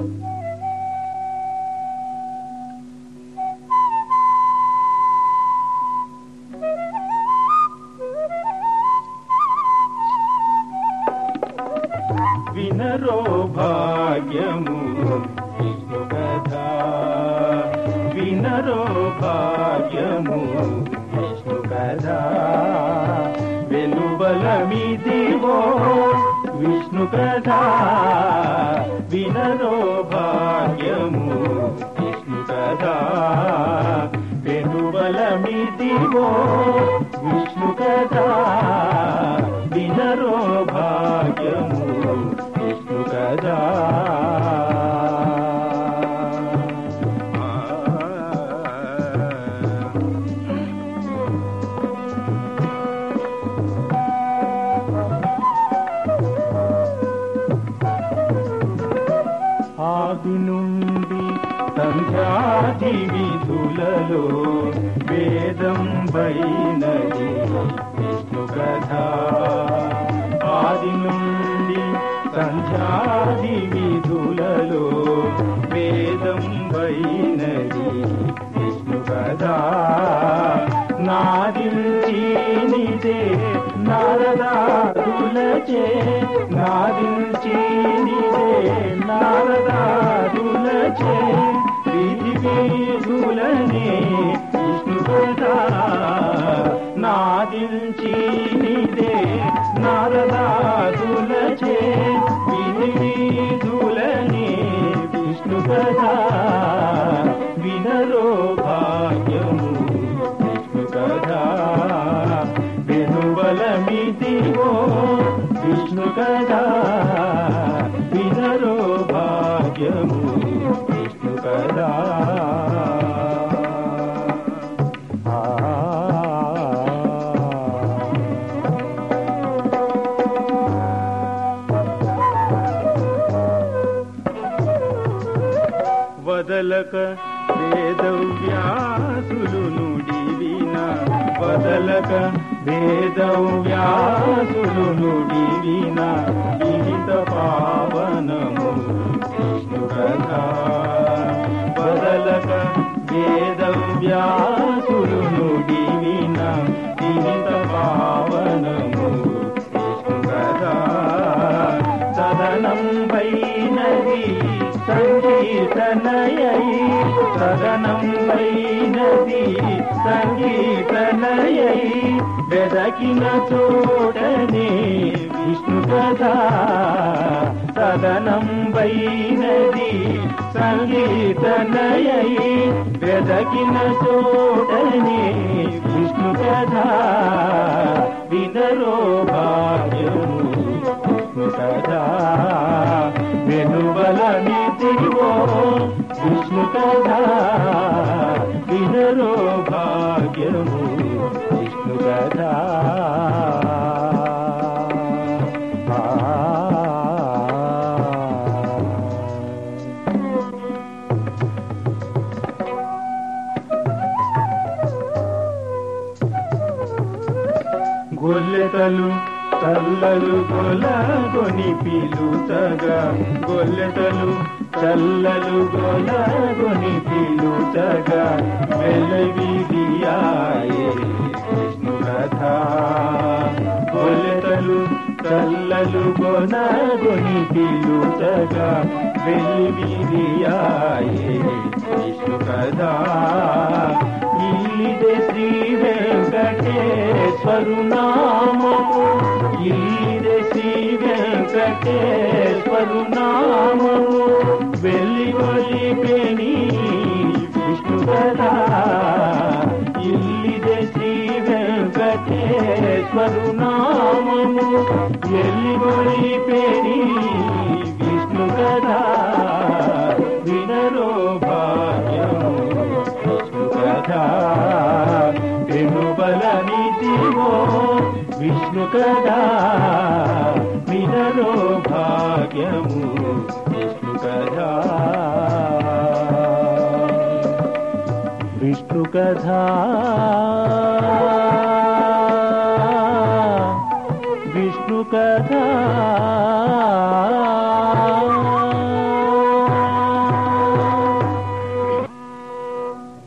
వినరో భాగ్యము విష్ణు కథ. వినరో భాగ్యము విష్ణు కథ. వెనుబలమిదివో విష్ణు కథ. వెనుబలమిదివో విష్ణు కదా వినరో భాగ్యము విష్ణు కదా ఆది నుండి సంధ్యా సంధ్యాది విధులలో వేదం బైనది విష్ణు కథ. ఆది నుండి సంధ్యాది విధులలో వేదం బైనది విష్ణు కథ. నాదించీనిదే నారదాదులచే నాదించీనిదే నారదాదులచే. విధి వీధులనే విష్ణు కథ నాదించీనిదే నారదాదులచే విధి వీధులనే విష్ణు కథ వినరో భాగ్యము విష్ణు కథ వెనుబలమిదివో విష్ణు కథ వదలక వేదవ్యాసులు నుడివిన వదలక వేదవ్యాసులు నుడివిన విహిత పావనము కృష్ణు కథ వదలక వేదవ్యాసులు సంగీతనయై సదనం వైనది సంగీతనయై వెదకిన చోటనే విష్ణు కథ సదనం వైనది సంగీతనయై వెదకిన చోటనే విష్ణు కథ వినరో భాగ్యము విష్ణు కథ విష్ణు వినరో భాగ్యము విష్ణు కథ గొల్లెతలు చల్లలు గొలగొని పిలుతగా గొల్లెతలు చల్లలు గొలగొని పిలుచగా వెలవిరియాయే విష్ణు కథ గొల్లెతలు చల్లలు గొనగొని పిలుచగా వెలివిరియాయే విష్ణు ఇదే శ్రీ వెంకటేశ్వరు నామము ఇదే శ్రీ వెంకటేశ్వరునామము. ఒలిపెని విష్ణు కదా ఇల్లిదే శ్రీ వెంకటేశ్వరు నామము ఎల్లి ఒలిపెని విష్ణు కదా వినరో భాగ్యము విష్ణు కథ వెనుబలనిదివో విష్ణు కథ వినరో భాగ్యము कथा विष्णुकथा।